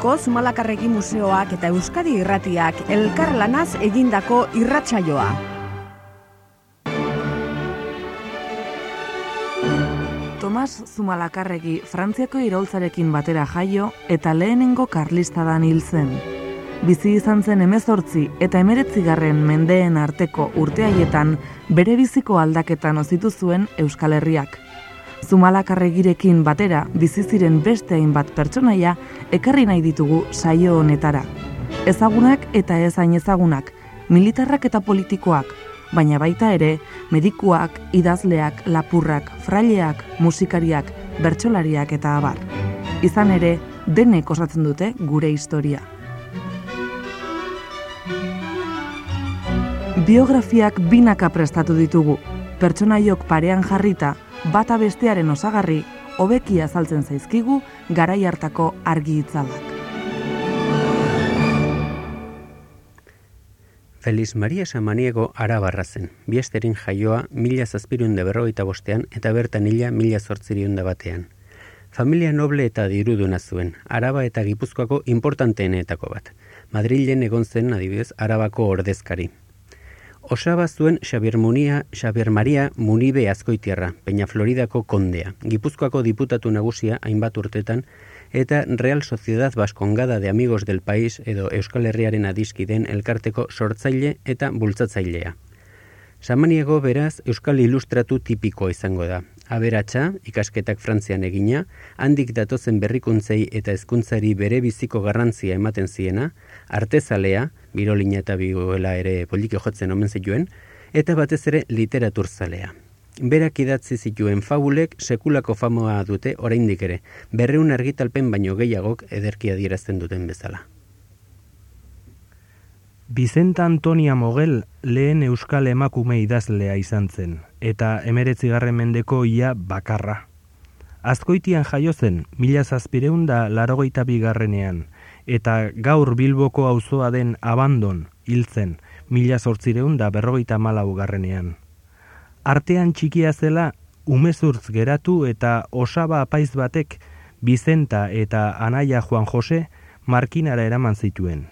Ormaiztegiko Zumalakarregi Museoak eta Euskadi Irratiak elkarlanaz egindako irratsaioa. Tomas Zumalakarregi Frantziako iraultzarekin batera jaio eta lehenengo karlistadan hil zen. Bizi izan zen emezortzi eta emeretzigarren mendeen arteko urteaietan bere biziko aldaketan ozitu zuen Euskal Herriak. Zumalakarregirekin batera bizi ziren beste hainbat pertsonaia ekarri nahi ditugu saio honetara. Ezagunak eta ez hain ezagunak, militarrak eta politikoak, baina baita ere medikuak, idazleak, lapurrak, fraileak, musikariak, bertsolariak eta abar. Izan ere, denek osatzen dute gure historia. Biografiak binaka prestatu ditugu, pertsonaiok parean jarrita, bata bestearen osagarri, hobeki azaltzen zaizkigu garai hartako argi itzalak. Feliz Maria Samaniego arabarra zen. Biesterin jaioa mila zazpirun da berrogeita bostean eta bertan hila mila zortziriun da batean. Familia noble eta diruduna zuen, araba eta gipuzkoako importanteenetako bat. Madrilen egon zen adibidez arabako ordezkari. Osaba zuen Xavier Munia, Xavier Maria Munibe Azkoitiarra, Peña Floridako kondea, Gipuzkoako diputatu nagusia hainbat urtetan, eta Real Sociedad Baskongada de Amigos del País edo Euskal Herriaren adiskiden elkarteko sortzaile eta bultzatzailea. Samaniego beraz Euskal Ilustratu tipiko izango da. Aberatsa, ikasketak Frantzian egina, handik datozen berrikuntzei eta hezkuntzari bere biziko garrantzia ematen ziena, artezalea, birolina eta bigoela ere poliki jotzen omen zituen, eta batez ere literaturzalea. Berak idatzi zituen fabulek sekulako famoa dute oraindik ere, berreun argitalpen baino gehiagok ederki adierazten duten bezala. Bizenta Antonia Mogel lehen euskal emakume idazlea izan zen, eta emeretzigarren mendeko ia bakarra. Azkoitian jaio zen, mila zazpireun da larogeita bigarrenean, eta gaur bilboko auzoa den abandon hiltzen, mila zortzireun da berrogeita malau garrenean. Artean txikia zela, umezurtz geratu eta osaba apaiz batek Bizenta eta Anaia Juan Jose markinara eraman zituen.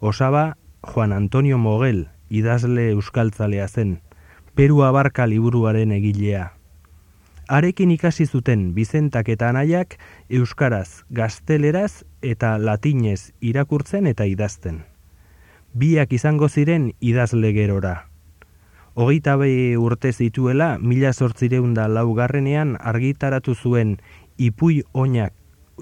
Osaba Juan Antonio Mogel, idazle euskaltzalea zen, Peru abarka liburuaren egilea. Arekin ikasi zuten Bizentak eta Anaiak euskaraz, gazteleraz eta latinez irakurtzen eta idazten. Biak izango ziren idazle gerora. Hogeita behi urte zituela, mila sortzireunda laugarrenean argitaratu zuen ipui onak,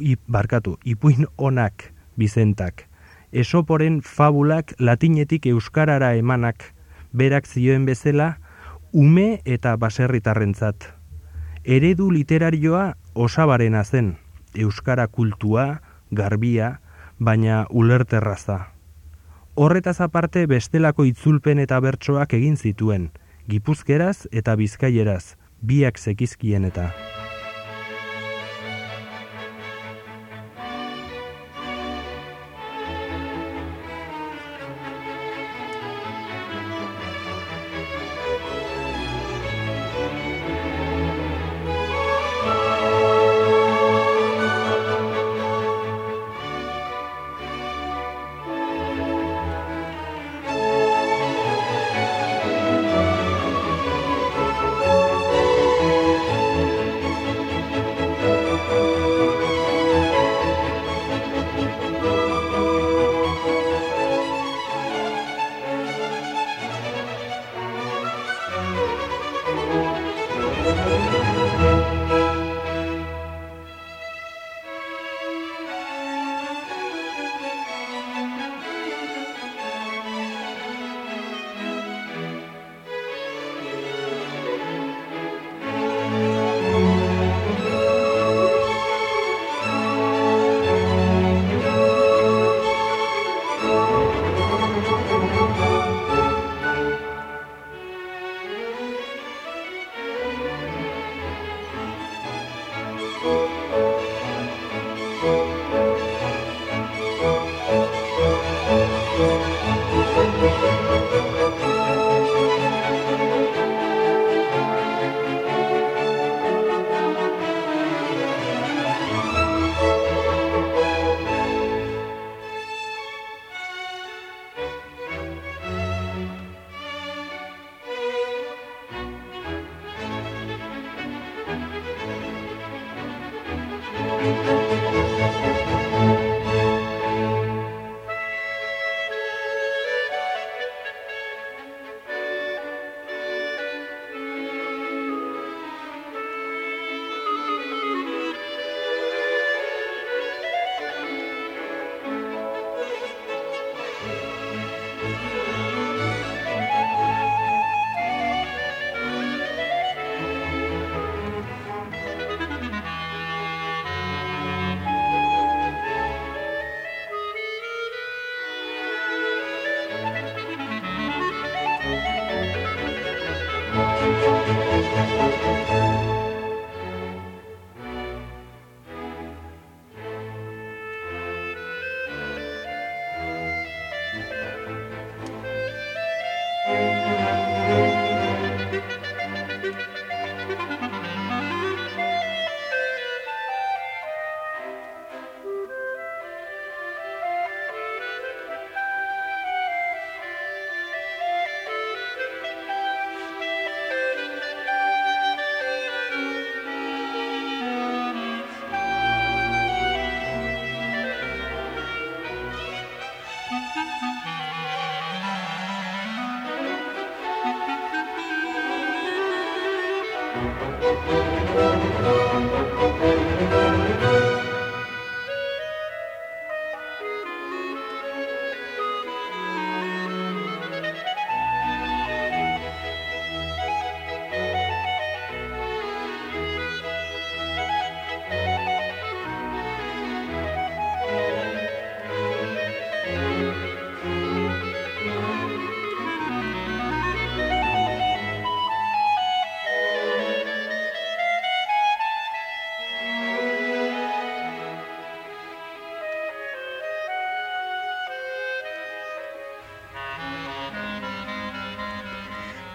ip, barkatu, ipuin onak Bizentak. Esoporen fabulak latinetik euskarara emanak, berak zioen bezala, ume eta baserritarrentzat. Eredu literarioa osabarena zen, euskara kultua, garbia, baina ulerterraza. Horretaz aparte bestelako itzulpen eta bertsoak egin zituen, gipuzkeraz eta bizkaieraz, biak zekizkien eta.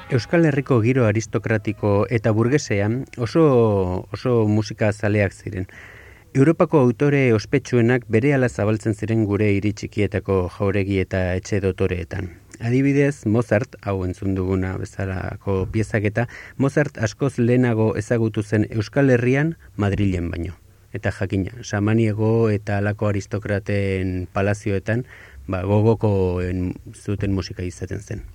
Euskal Herriko giro aristokratiko eta burgesean oso, oso musika zaleak ziren. Europako autore ospetsuenak bere ala zabaltzen ziren gure iritxikietako jauregi eta etxe dotoreetan. Adibidez, Mozart, hau entzun duguna bezalako piezak eta Mozart askoz lehenago ezagutu zen Euskal Herrian Madrilen baino. Eta jakina, samaniego eta alako aristokraten palazioetan ba, gogoko zuten musika izaten zen.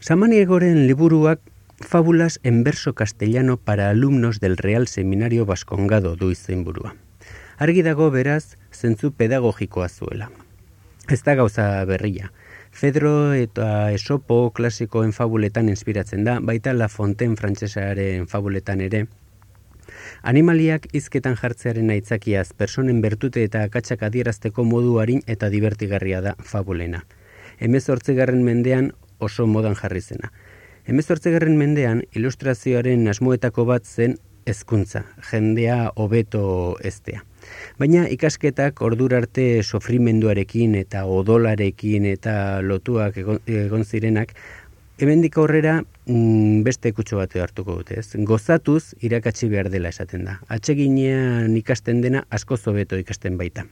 Samaniegoren liburuak Fábulas en verso castellano para alumnos del Real Seminario Vascongado du izenburua. Argi dago beraz, zentzu pedagogikoa zuela. Ez da gauza berria. Fedro eta Esopo klasikoen fabuletan inspiratzen da, baita La Fontaine frantsesaren fabuletan ere. Animaliak hizketan jartzearen aitzakiaz, personen bertute eta akatsak adierazteko modu harin eta divertigarria da fabulena. Hemezortzigarren mendean oso modan jarri zena. Hemezortzegarren mendean, ilustrazioaren asmoetako bat zen hezkuntza, jendea hobeto eztea. Baina ikasketak ordurarte sofrimenduarekin eta odolarekin eta lotuak egon, zirenak, hemendik aurrera mm, beste kutxo bat hartuko dute, ez? Gozatuz irakatsi behar dela esaten da. Atseginean ikasten dena asko zobeto ikasten baita.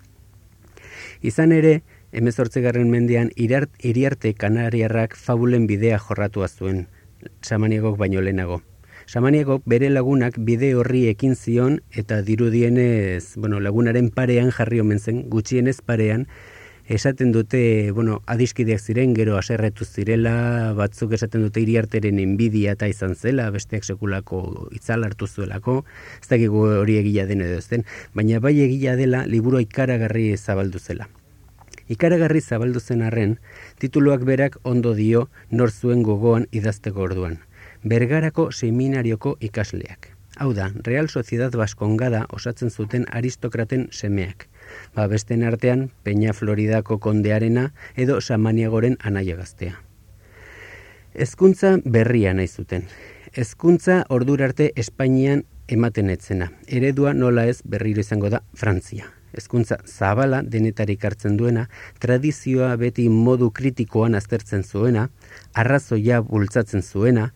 Izan ere, emezortzegarren mendean irart, iriarte kanariarrak fabulen bidea jorratu zuen samaniegok baino lehenago. Samaniegok bere lagunak bide horri ekin zion eta dirudienez, bueno, lagunaren parean jarri omen zen, gutxienez parean, esaten dute, bueno, adiskideak ziren, gero aserretu zirela, batzuk esaten dute iriarteren enbidia eta izan zela, besteak sekulako itzal hartu zuelako, ez dakigu hori egila den edo zen, baina bai egila dela liburu ikaragarri zabaldu zela. Ikaragarri zabaldu zen arren, tituluak berak ondo dio nor zuen gogoan idazteko orduan. Bergarako seminarioko ikasleak. Hau da, Real Sociedad Baskongada osatzen zuten aristokraten semeak. Ba, besten artean, Peña Floridako kondearena edo Samaniagoren anaia gaztea. Ezkuntza berria nahi zuten. Ezkuntza ordurarte Espainian ematen etzena. Eredua nola ez berriro izango da Frantzia hezkuntza zabala denetarik hartzen duena, tradizioa beti modu kritikoan aztertzen zuena, arrazoia bultzatzen zuena,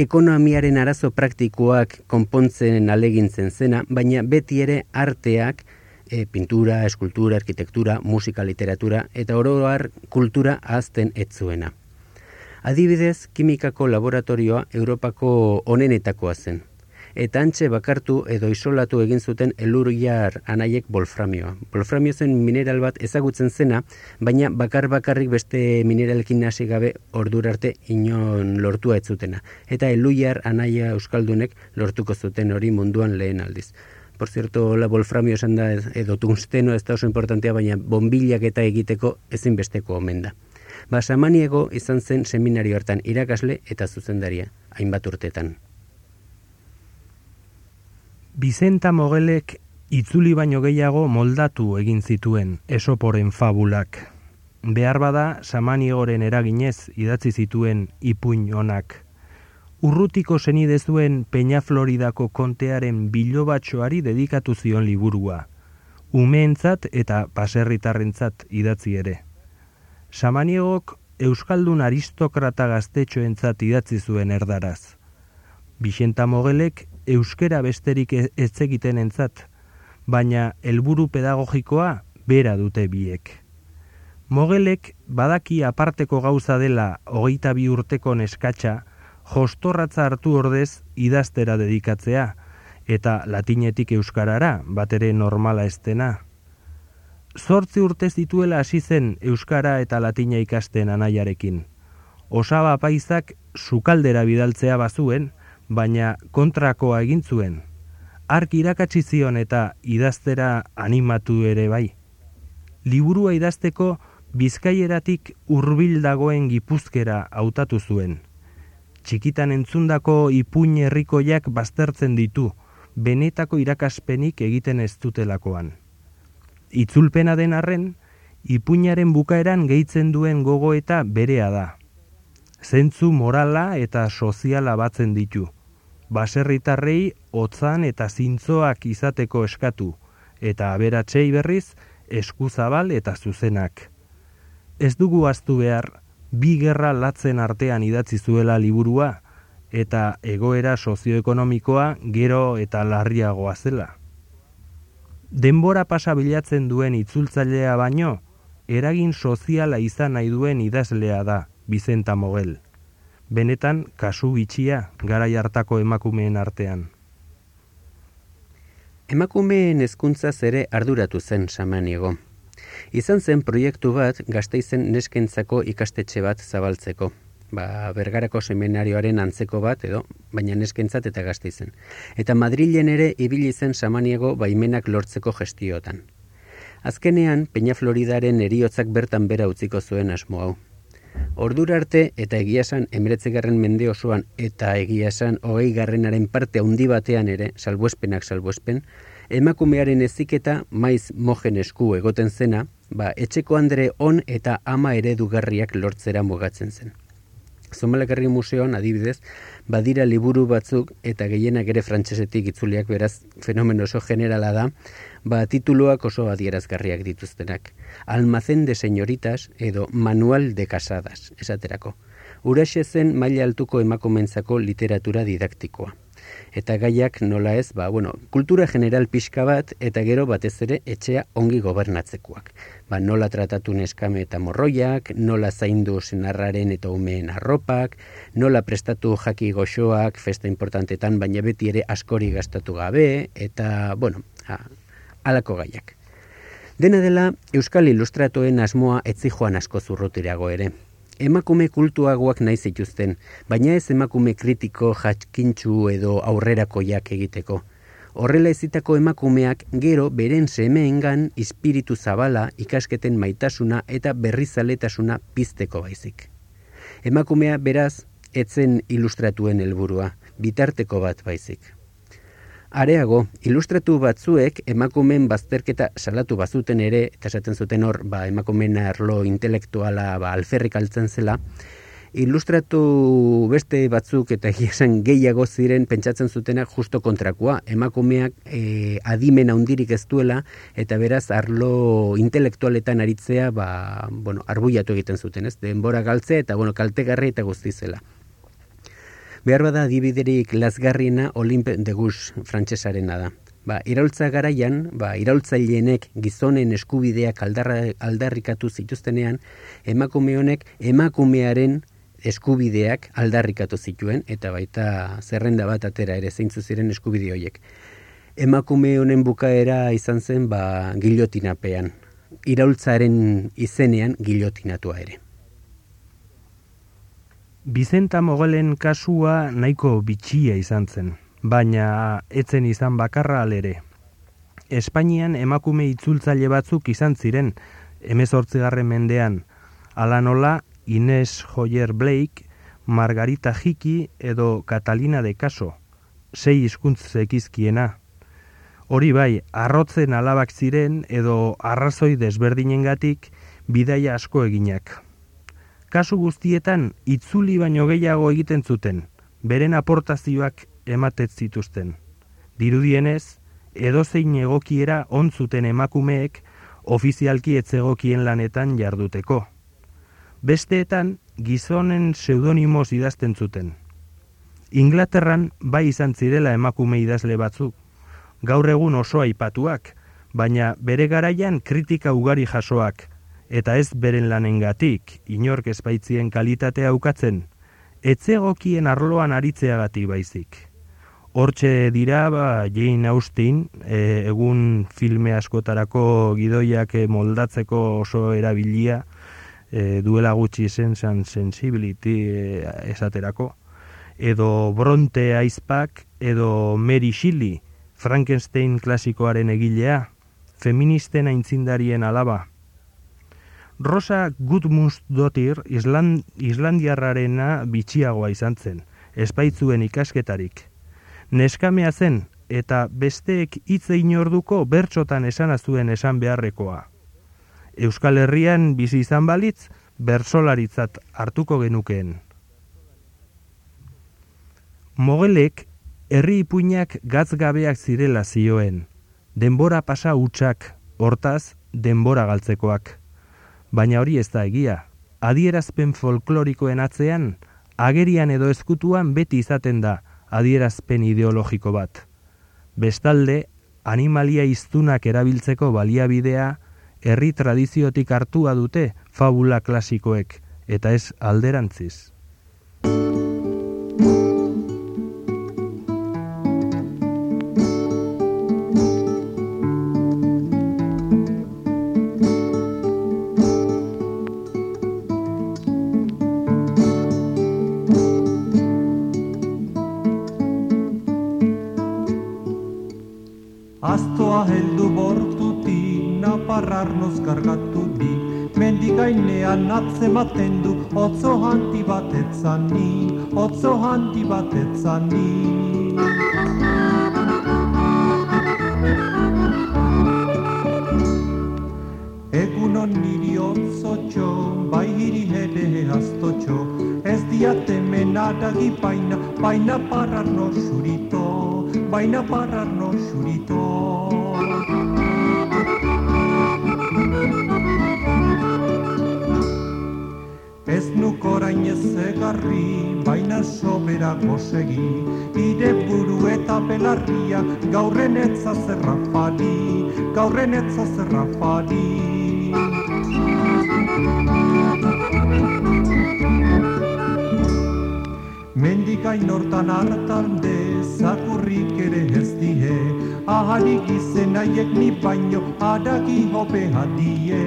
ekonomiaren arazo praktikoak konpontzen alegintzen zena, baina beti ere arteak, e, pintura, eskultura, arkitektura, musika, literatura eta oroar kultura azten etzuena. Adibidez, kimikako laboratorioa Europako onenetakoa zen eta antxe bakartu edo isolatu egin zuten eluriar anaiek bolframioa. Bolframio zen mineral bat ezagutzen zena, baina bakar bakarrik beste mineralekin hasi gabe ordura arte inon lortua ez zutena. Eta eluriar anaia euskaldunek lortuko zuten hori munduan lehen aldiz. Por cierto, la bolframio esan da edo tungsteno ez da oso importantea, baina bombilak eta egiteko ezinbesteko omen da. Basamaniego izan zen seminario hartan irakasle eta zuzendaria, hainbat urtetan. Bizenta Mogelek itzuli baino gehiago moldatu egin zituen esoporen fabulak. Behar bada, samanioren eraginez idatzi zituen ipuin honak. Urrutiko zenide zuen Peña Floridako kontearen bilobatxoari dedikatu zion liburua. Umeentzat eta paserritarrentzat idatzi ere. Samaniegok Euskaldun aristokrata gaztetxoentzat idatzi zuen erdaraz. Bixenta Mogelek euskera besterik e-, ez egiten entzat, baina helburu pedagogikoa bera dute biek. Mogelek badaki aparteko gauza dela hogeita bi urteko neskatxa, jostorratza hartu ordez idaztera dedikatzea, eta latinetik euskarara, bat ere normala estena. Zortzi urte zituela hasi zen euskara eta latina ikasten anaiarekin. Osaba paizak sukaldera bidaltzea bazuen, baina kontrakoa egin zuen. Ark irakatsi zion eta idaztera animatu ere bai. Liburua idazteko bizkaieratik hurbil dagoen gipuzkera hautatu zuen. Txikitan entzundako ipuin herrikoiak baztertzen ditu, benetako irakaspenik egiten ez dutelakoan. Itzulpena den arren, ipuinaren bukaeran gehitzen duen gogo eta berea da. Zentzu morala eta soziala batzen ditu. Baserritarrei hotzan eta zintzoak izateko eskatu, eta aberatsei berriz eskuzabal eta zuzenak. Ez dugu aztu behar, bi gerra latzen artean idatzi zuela liburua, eta egoera sozioekonomikoa gero eta larriagoa zela. Denbora pasa bilatzen duen itzultzailea baino, eragin soziala izan nahi duen idazlea da, Bizenta Mogel. Benetan, kasu bitxia, gara hartako emakumeen artean. Emakumeen hezkuntza ere arduratu zen samaniego. Izan zen proiektu bat gazteizen neskentzako ikastetxe bat zabaltzeko ba, bergarako seminarioaren antzeko bat, edo, baina neskentzat eta gazte izen. Eta Madrilen ere ibili zen samaniego baimenak lortzeko gestiotan. Azkenean, Peña Floridaren eriotzak bertan bera utziko zuen asmo hau. Ordura arte eta egiasan garren mende osoan eta egiasan hogei garrenaren parte handi batean ere, salbuespenak salbuespen, emakumearen eziketa maiz mojen esku egoten zena, ba, etxeko andre on eta ama eredugarriak lortzera mugatzen zen. Zumalakarri museoan adibidez, badira liburu batzuk eta gehienak ere frantsesetik itzuliak beraz fenomeno oso generala da, ba tituluak oso adierazgarriak dituztenak. Almacén de señoritas edo manual de casadas, esaterako. Uraxe zen maila altuko emakumentzako literatura didaktikoa eta gaiak nola ez, ba, bueno, kultura general pixka bat, eta gero batez ere etxea ongi gobernatzekoak. Ba, nola tratatu neskame eta morroiak, nola zaindu senarraren eta umeen arropak, nola prestatu jaki goxoak festa importantetan, baina beti ere askori gastatu gabe, eta, bueno, a, alako gaiak. Dena dela, Euskal Ilustratoen asmoa etzi joan asko zurrutirago ere emakume kultuagoak nahi zituzten, baina ez emakume kritiko jatkintxu edo aurrerakoiak egiteko. Horrela ezitako emakumeak gero beren semeengan espiritu zabala ikasketen maitasuna eta berrizaletasuna pizteko baizik. Emakumea beraz etzen ilustratuen helburua, bitarteko bat baizik. Areago, ilustratu batzuek emakumen bazterketa salatu bazuten ere, eta esaten zuten hor, ba, emakumen arlo intelektuala ba, alferrik altzen zela, ilustratu beste batzuk eta esan gehiago ziren pentsatzen zutenak justo kontrakoa, emakumeak e, adimen handirik ez duela eta beraz arlo intelektualetan aritzea ba, bueno, arbuiatu egiten zuten, ez? Denbora galtzea eta bueno, kaltegarri eta guztizela. Behar bada dibiderik lasgarriena Olimpe de Gus frantsesarena da. Ba, iraultza garaian, ba, iraultzaileenek gizonen eskubideak aldarra, aldarrikatu zituztenean, emakume honek emakumearen eskubideak aldarrikatu zituen, eta baita zerrenda bat atera ere zeintzu ziren eskubide horiek. Emakume honen bukaera izan zen ba, gilotinapean, iraultzaren izenean gilotinatua ere. Bizenta Mogelen kasua nahiko bitxia izan zen, baina etzen izan bakarra alere. Espainian emakume itzultzaile batzuk izan ziren, emezortzigarren mendean, ala nola Ines Joyer Blake, Margarita Jiki edo Catalina de Caso, sei hizkuntz zekizkiena. Hori bai, arrotzen alabak ziren edo arrazoi desberdinengatik bidaia asko eginak kasu guztietan itzuli baino gehiago egiten zuten, beren aportazioak ematet zituzten. Dirudienez, edozein egokiera ontzuten emakumeek ofizialki etzegokien lanetan jarduteko. Besteetan, gizonen pseudonimoz idazten zuten. Inglaterran bai izan zirela emakume idazle batzuk, gaur egun oso aipatuak, baina bere garaian kritika ugari jasoak, eta ez beren lanengatik inork ezbaitzien kalitatea aukatzen, etzegokien arloan aritzeagatik baizik. Hortxe dira, ba, Jane Austen, e, egun filme askotarako gidoiak moldatzeko oso erabilia, e, duela gutxi zen sensibility e, esaterako. edo Bronte aizpak, edo Mary Shelley, Frankenstein klasikoaren egilea, feministen aintzindarien alaba. Rosa Gudmundsdottir Island, Islandiarrarena bitxiagoa izan zen, espaitzuen ikasketarik. Neskamea zen, eta besteek hitz egin orduko bertsotan esana esan beharrekoa. Euskal Herrian bizi izan balitz, bersolaritzat hartuko genukeen. Mogelek herri ipuinak gatzgabeak zirela zioen, denbora pasa utxak, hortaz, denbora galtzekoak. Baina hori ez da egia, adierazpen folklorikoen atzean, agerian edo ezkutuan beti izaten da adierazpen ideologiko bat. Bestalde, animalia iztunak erabiltzeko baliabidea, herri tradiziotik hartua dute fabula klasikoek, eta ez alderantziz. Atzematen du otzo handi bat etzani, otzo handi bat etzani. Egun on niri otzotxo, bai hiri hele aztotxo, ez diate menadagi baina, baina parrar no xurito, baina parrar no xurito. Orain ez egarri, baina sobera gozegi, ire buru eta belarria, gaurren etza zerra fari, gaurren etza zerra fari. Mendikain hortan hartan de, zakurrik ere ez die, aharik izen aiek ni baino, aragi hobe hadie,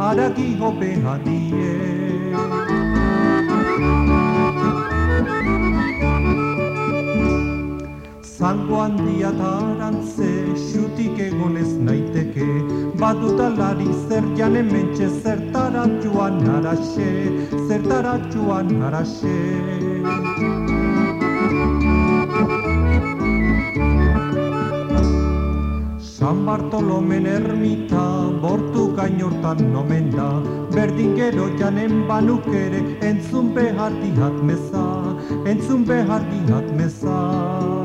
aragi hobe hadie. Zango handia tarantze, xutik egonez naiteke, badutalari zer janen mentxe, zertara joan araxe, zertara joan araxe. San Bartolomen ermita, bortu gainortan nomen da, berdin gero janen banukere, entzun behar dihat meza, entzun behar dihat meza.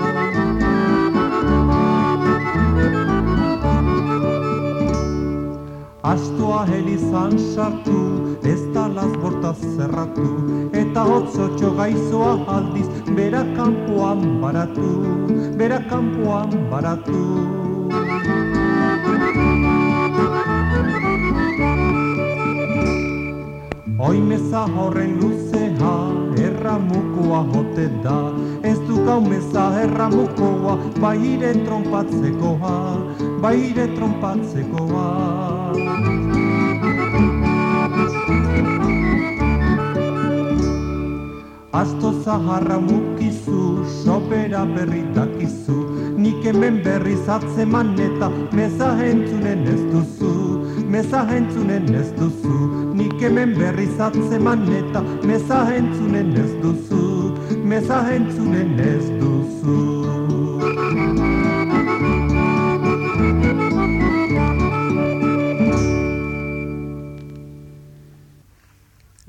Astoa helizan sartu, ez talaz bortaz zerratu, eta hotzotxo gaizoa aldiz, bera kanpoan baratu, bera kanpoan baratu. Oimeza horren luzea, erramukoa jote da, gaumeza erramukoa, baire trompatzekoa, baire trompatzekoa. Asto zaharra mukizu, sobera berri dakizu, nik hemen berri zatzeman eta meza entzunen ez duzu, meza entzunen ez duzu, nik hemen berri zatzeman eta meza entzunen ez duzu, meza entzunen ez duzu.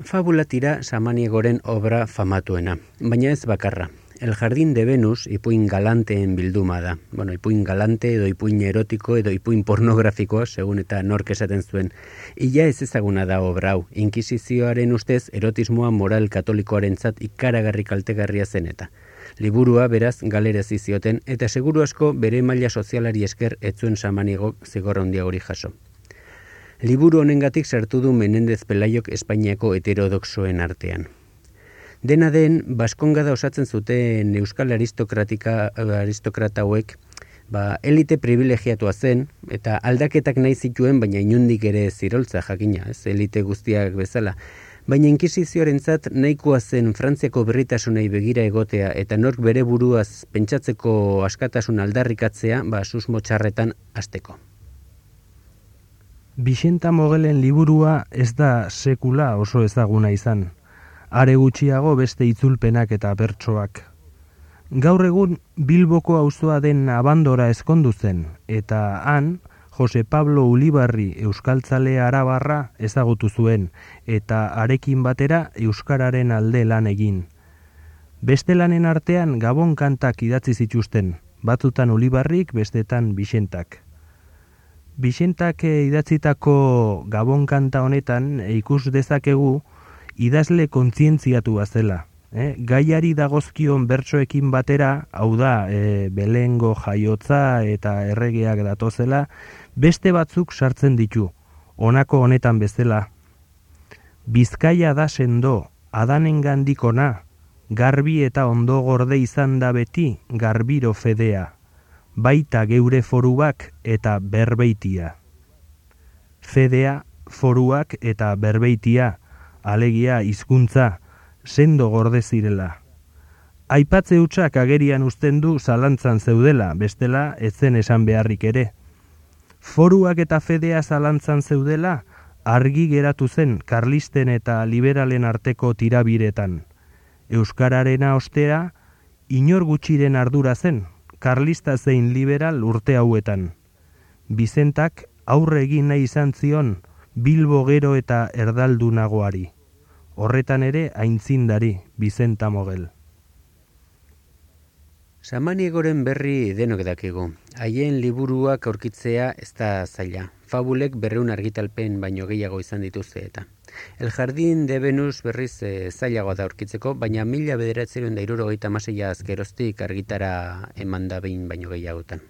Fabula tira samaniegoren obra famatuena, baina ez bakarra. El jardín de Venus ipuin galanteen bilduma da. Bueno, ipuin galante edo ipuin erotiko edo ipuin pornografikoa, segun eta nork esaten zuen. Ia ez ezaguna da obra hau. Inkisizioaren ustez erotismoa moral katolikoaren zat ikaragarri kaltegarria zen eta. Liburua beraz galera zizioten eta seguru asko bere maila sozialari esker etzuen samaniego zigorrondia hori jaso. Liburu honengatik sartu du Menendez Pelaiok Espainiako heterodoxoen artean. Dena den, Baskonga da osatzen zuten Euskal Aristokratika aristokrata hauek, ba, elite privilegiatua zen, eta aldaketak nahi zituen, baina inundik ere ziroltza jakina, ez, elite guztiak bezala. Baina inkisizioarentzat nahikoa zen Frantziako berritasunei begira egotea eta nork bere buruaz pentsatzeko askatasun aldarrikatzea, ba, susmo txarretan azteko. Bixenta Mogelen liburua ez da sekula oso ezaguna izan. Are gutxiago beste itzulpenak eta bertsoak. Gaur egun Bilboko auzoa den abandora ezkondu zen, eta han, Jose Pablo Ulibarri Euskaltzale Arabarra ezagutu zuen, eta arekin batera Euskararen alde lan egin. Beste lanen artean Gabon kantak idatzi zituzten, batzutan Ulibarrik, bestetan Bixentak. Bixentak idatzitako Gabon kanta honetan ikus dezakegu idazle kontzientziatu bazela. Eh? Gaiari dagozkion bertsoekin batera, hau da, e, belengo jaiotza eta erregeak datozela, beste batzuk sartzen ditu, honako honetan bezala. Bizkaia da sendo, adanen gandikona, garbi eta ondo gorde izan da beti, garbiro fedea, baita geure foruak eta berbeitia. Fedea, foruak eta berbeitia, alegia hizkuntza sendo gorde zirela. Aipatze hutsak agerian uzten du zalantzan zeudela, bestela etzen esan beharrik ere. Foruak eta fedea zalantzan zeudela, argi geratu zen karlisten eta liberalen arteko tirabiretan. Euskararena ostea, inor gutxiren ardura zen, karlista zein liberal urte hauetan. Bizentak aurre egin nahi izan zion, Bilbo gero eta erdaldu nagoari. Horretan ere aintzindari Bizenta Mogel. Samaniegoren berri denok dakigu. Haien liburuak aurkitzea ez da zaila. Fabulek berreun argitalpen baino gehiago izan dituzte eta. El Jardín de Venus berriz e, zailagoa da aurkitzeko, baina mila bederatzeren da iruro maseia azkeroztik argitara eman da behin baino gehiagotan.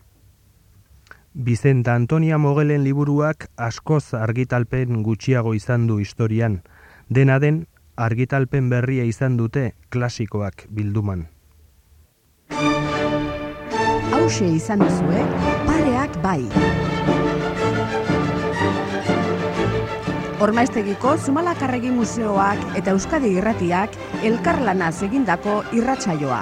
Bizenta Antonia Mogelen liburuak askoz argitalpen gutxiago izan du historian. Dena den, argitalpen berria izan dute klasikoak bilduman. Hauxe izan duzue, pareak bai. Ormaiztegiko Zumalakarregi Museoak eta Euskadi Irratiak elkarlanaz egindako irratsaioa.